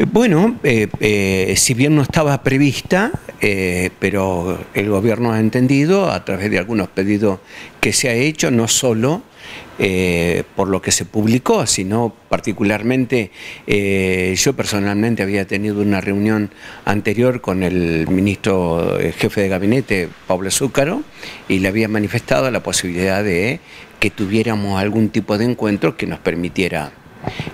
Eh, bueno, eh, eh, si bien no estaba prevista, pero el gobierno ha entendido a través de algunos pedidos que se ha hecho, no solo por lo que se publicó, sino particularmente yo personalmente había tenido una reunión anterior con el ministro jefe de gabinete, Pablo Zúcaro, y le había manifestado la posibilidad de que tuviéramos algún tipo de encuentro que nos permitiera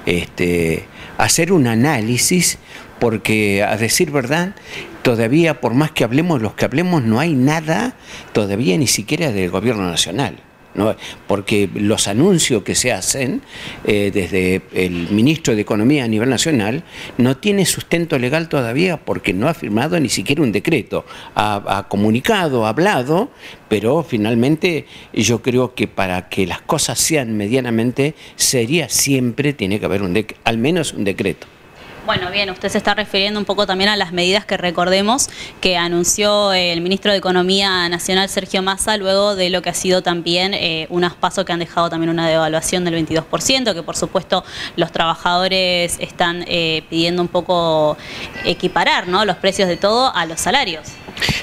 este, hacer un análisis, porque a decir verdad, todavía por más que hablemos los que hablemos, no hay nada todavía ni siquiera del gobierno nacional porque los anuncios que se hacen eh, desde el ministro de Economía a nivel nacional no tiene sustento legal todavía porque no ha firmado ni siquiera un decreto. Ha, comunicado, ha hablado, pero finalmente yo creo que para que las cosas sean medianamente serias siempre tiene que haber un al menos un decreto. Bueno, bien, usted se está refiriendo un poco también a las medidas que recordemos que anunció el ministro de Economía Nacional, Sergio Massa, luego de lo que ha sido también eh, unos pasos que han dejado también una devaluación del 22%, que por supuesto los trabajadores están eh, pidiendo un poco equiparar ¿no? los precios de todo a los salarios.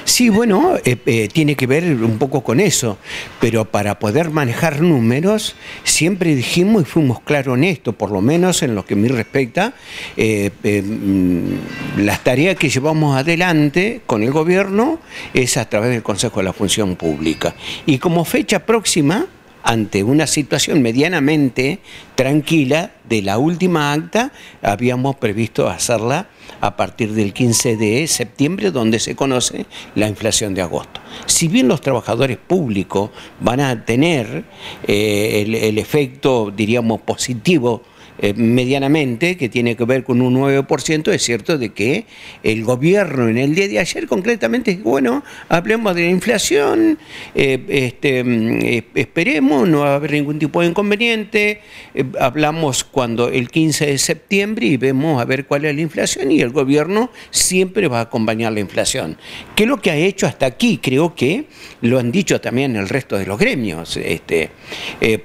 Sí, bueno, eh, eh, tiene que ver un poco con eso, pero para poder manejar números, siempre dijimos y fuimos claros en esto, por lo menos en lo que me respecta, eh, mm, las tareas que llevamos adelante con el gobierno es a través del Consejo de la Función Pública. Y como fecha próxima, ante una situación medianamente tranquila de la última acta, habíamos previsto hacerla a partir del 15 de septiembre, donde se conoce la inflación de agosto. Si bien los trabajadores públicos van a tener eh, el, el efecto, diríamos, positivo, eh, medianamente, que tiene que ver con un 9%, es cierto de que el gobierno en el día de ayer concretamente, bueno, hablemos de la inflación, eh, este, mm, esperemos, no va a haber ningún tipo de inconveniente, eh, hablamos cuando el 15 de septiembre y vemos a ver cuál es la inflación y el gobierno siempre va a acompañar la inflación. ¿Qué es lo que ha hecho hasta aquí? Creo que lo han dicho también el resto de los gremios. Este,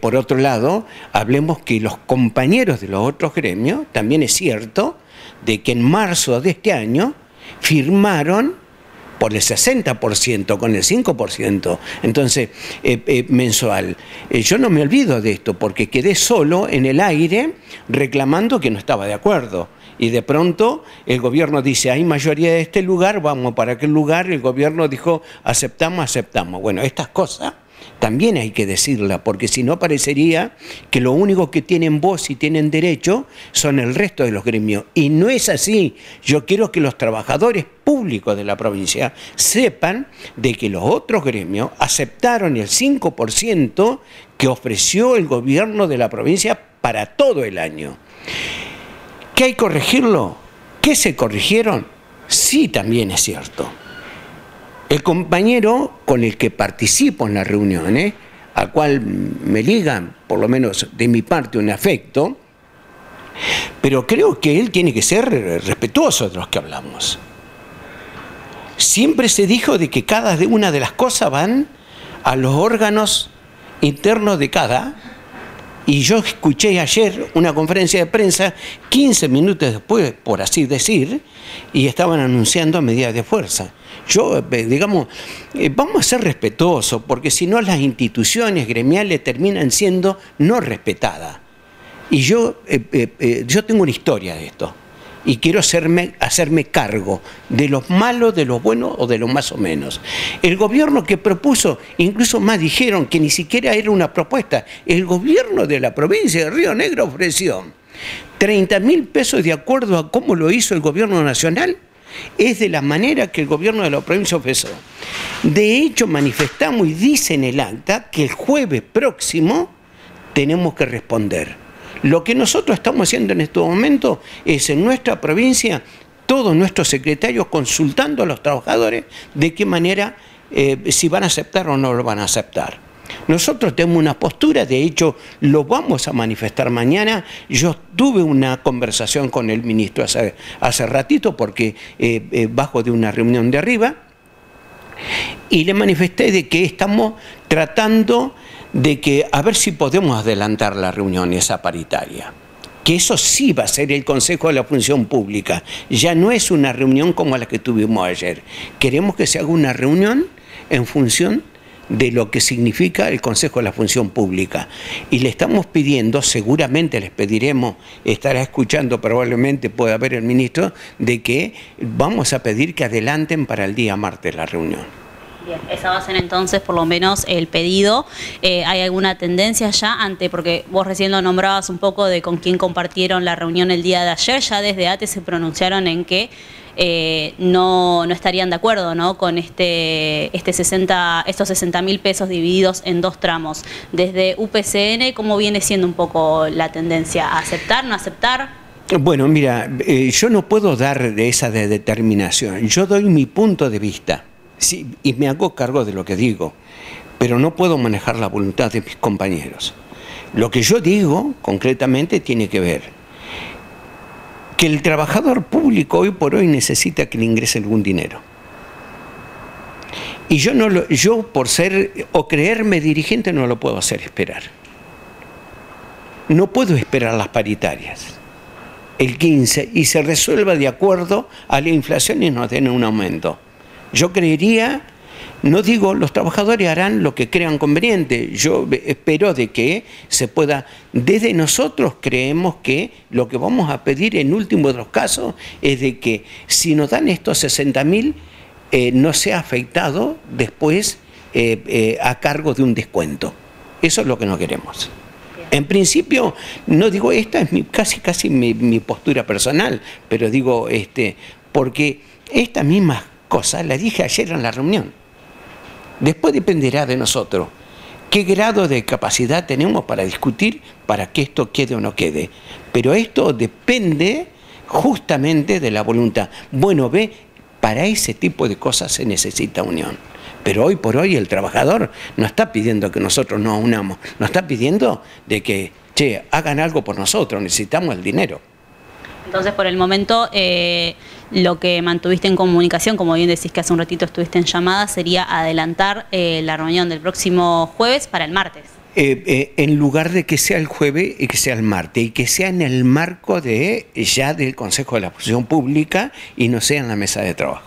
por otro lado, hablemos que los compañeros de los otros gremios, también es cierto de que en marzo de este año firmaron por el 60%, con el 5%, entonces, eh, eh, mensual. Eh, yo no me olvido de esto porque quedé solo en el aire reclamando que no estaba de acuerdo. Y de pronto el gobierno dice, hay mayoría de este lugar, vamos para aquel lugar, el gobierno dijo, aceptamos, aceptamos. Bueno, estas cosas también hay que decirla, porque si no parecería que lo único que tienen voz y tienen derecho son el resto de los gremios. Y no es así. Yo quiero que los trabajadores públicos de la provincia sepan de que los otros gremios aceptaron el 5% que ofreció el gobierno de la provincia para todo el año. ¿Qué hay que corregirlo? ¿Qué se corrigieron? Sí, también es cierto. El compañero con el que participo en las reuniones, al cual me ligan, por lo menos de mi parte, un afecto, pero creo que él tiene que ser respetuoso de los que hablamos. Siempre se dijo de que cada una de las cosas van a los órganos internos de cada, y yo escuché ayer una conferencia de prensa 15 minutos después, por así decir, y estaban anunciando medidas de fuerza. Yo, eh, digamos, eh, vamos a ser respetuosos, porque si no las instituciones gremiales terminan siendo no respetadas. Y yo, eh, yo tengo una historia de esto y quiero hacerme, hacerme cargo de los malos, de los buenos o de los más o menos. El gobierno que propuso, incluso más dijeron que ni siquiera era una propuesta, el gobierno de la provincia de Río Negro ofreció 30 mil pesos de acuerdo a cómo lo hizo el gobierno nacional. Es de la manera que el gobierno de la provincia ofreció. De hecho, manifestamos y dice en el acta que el jueves próximo tenemos que responder. Lo que nosotros estamos haciendo en este momento es en nuestra provincia, todos nuestros secretarios consultando a los trabajadores de qué manera, eh, si van a aceptar o no lo van a aceptar. Nosotros tenemos una postura, de hecho lo vamos a manifestar mañana. Yo tuve una conversación con el ministro hace, hace ratito porque eh, eh, bajo de una reunión de arriba y le manifesté de que estamos tratando de que a ver si podemos adelantar la reunión esa paritaria que eso sí va a ser el Consejo de la Función Pública. Ya no es una reunión como la que tuvimos ayer. Queremos que se haga una reunión en función de lo que significa el Consejo de la Función Pública. Y le estamos pidiendo, seguramente les pediremos, estará escuchando, probablemente pueda haber el ministro, de que vamos a pedir que adelanten para el día martes la reunión. Bien, esa va a ser entonces por lo menos el pedido. Eh, ¿Hay alguna tendencia ya ante, porque vos recién lo nombrabas un poco de con quién compartieron la reunión el día de ayer, ya desde ATE se pronunciaron en que eh, no, no, estarían de acuerdo ¿no? con este, este 60, estos 60 mil pesos divididos en dos tramos. Desde UPCN, ¿cómo viene siendo un poco la tendencia? ¿A aceptar, no aceptar? Bueno, mira, eh, yo no puedo dar esa de determinación. Yo doy mi punto de vista sí, y me hago cargo de lo que digo, pero no puedo manejar la voluntad de mis compañeros. Lo que yo digo concretamente tiene que ver que el trabajador público hoy por hoy necesita que le ingrese algún dinero. Y yo, no lo, yo por ser o creerme dirigente no lo puedo hacer esperar. No puedo esperar las paritarias el 15 y se resuelva de acuerdo a la inflación y nos den un aumento. Yo creería no digo, los trabajadores harán lo que crean conveniente. Yo espero de que se pueda, desde nosotros creemos que lo que vamos a pedir en último de los casos es de que si nos dan estos 60 mil, eh, no sea afectado después eh, eh, a cargo de un descuento. Eso es lo que no queremos. En principio, no digo, esta es mi, casi casi mi, mi, postura personal, pero digo, este, porque esta misma cosa la dije ayer en la reunión. Después dependerá de nosotros qué grado de capacidad tenemos para discutir para que esto quede o no quede. Pero esto depende justamente de la voluntad. Bueno, ve, para ese tipo de cosas se necesita unión. Pero hoy por hoy el trabajador no está pidiendo que nosotros nos unamos, nos está pidiendo de que, che, hagan algo por nosotros, necesitamos el dinero. Entonces, por el momento, eh, lo que mantuviste en comunicación, como bien decís que hace un ratito estuviste en llamada, sería adelantar eh, la reunión del próximo jueves para el martes. Eh, en lugar de que sea el jueves y que sea el martes, y que sea en el marco de ya del Consejo de la Posición Pública y no sea en la mesa de trabajo.